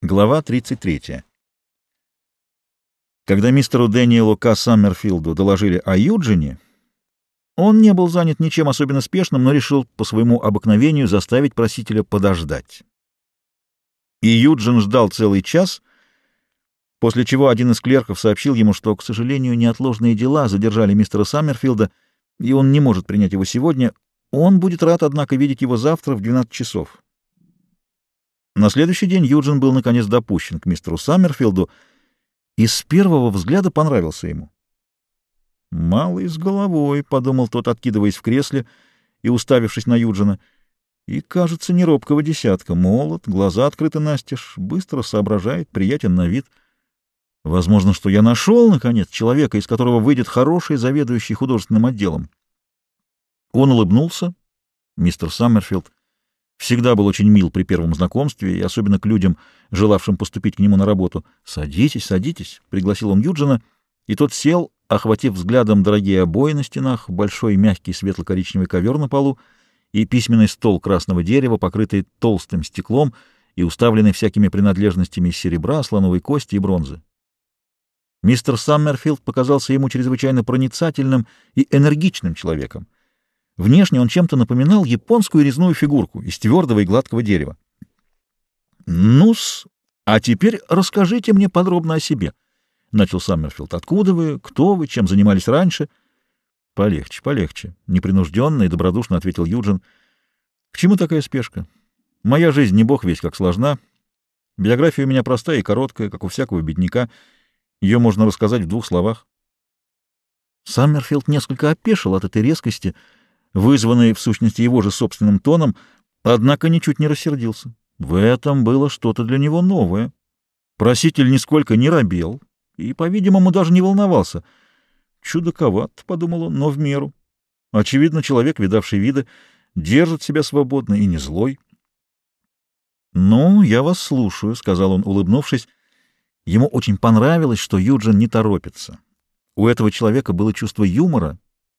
Глава 33. Когда мистеру Дэниелу К. Саммерфилду доложили о Юджине, он не был занят ничем особенно спешным, но решил по своему обыкновению заставить просителя подождать. И Юджин ждал целый час, после чего один из клерков сообщил ему, что, к сожалению, неотложные дела задержали мистера Саммерфилда, и он не может принять его сегодня. Он будет рад, однако, видеть его завтра в 12 часов. На следующий день Юджин был наконец допущен к мистеру Саммерфилду и с первого взгляда понравился ему. «Малый с головой», — подумал тот, откидываясь в кресле и уставившись на Юджина, — «и, кажется, не робкого десятка, молод, глаза открыты настежь, быстро соображает, приятен на вид. Возможно, что я нашел, наконец, человека, из которого выйдет хороший заведующий художественным отделом». Он улыбнулся, мистер Саммерфилд, Всегда был очень мил при первом знакомстве, и особенно к людям, желавшим поступить к нему на работу. «Садитесь, садитесь», — пригласил он Юджина, и тот сел, охватив взглядом дорогие обои на стенах, большой мягкий светло-коричневый ковер на полу и письменный стол красного дерева, покрытый толстым стеклом и уставленный всякими принадлежностями из серебра, слоновой кости и бронзы. Мистер Саммерфилд показался ему чрезвычайно проницательным и энергичным человеком. Внешне он чем-то напоминал японскую резную фигурку из твердого и гладкого дерева. «Ну-с, а теперь расскажите мне подробно о себе», — начал Саммерфилд. «Откуда вы, кто вы, чем занимались раньше?» «Полегче, полегче», — непринужденно и добродушно ответил Юджин. «К чему такая спешка? Моя жизнь не бог весь как сложна. Биография у меня простая и короткая, как у всякого бедняка. Ее можно рассказать в двух словах». Саммерфилд несколько опешил от этой резкости — вызванный, в сущности, его же собственным тоном, однако ничуть не рассердился. В этом было что-то для него новое. Проситель нисколько не робел и, по-видимому, даже не волновался. «Чудаковат», — подумал он, — но в меру. Очевидно, человек, видавший виды, держит себя свободно и не злой. «Ну, я вас слушаю», — сказал он, улыбнувшись. Ему очень понравилось, что Юджин не торопится. У этого человека было чувство юмора,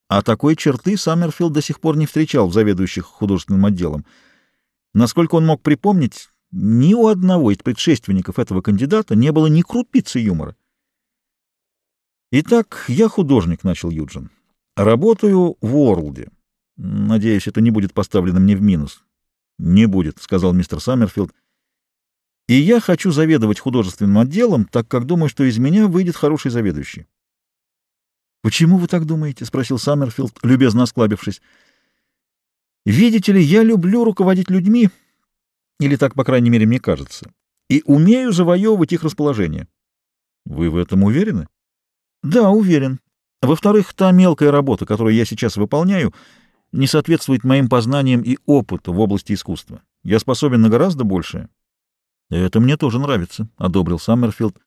а такой черты Саммерфилд до сих пор не встречал в заведующих художественным отделом. Насколько он мог припомнить, ни у одного из предшественников этого кандидата не было ни крупицы юмора. «Итак, я художник», — начал Юджин. «Работаю в Уорлде. Надеюсь, это не будет поставлено мне в минус». «Не будет», — сказал мистер Саммерфилд. «И я хочу заведовать художественным отделом, так как думаю, что из меня выйдет хороший заведующий». «Почему вы так думаете?» — спросил Саммерфилд, любезно осклабившись. «Видите ли, я люблю руководить людьми, или так, по крайней мере, мне кажется, и умею завоевывать их расположение». «Вы в этом уверены?» «Да, уверен. Во-вторых, та мелкая работа, которую я сейчас выполняю, не соответствует моим познаниям и опыту в области искусства. Я способен на гораздо большее». «Это мне тоже нравится», — одобрил Саммерфилд.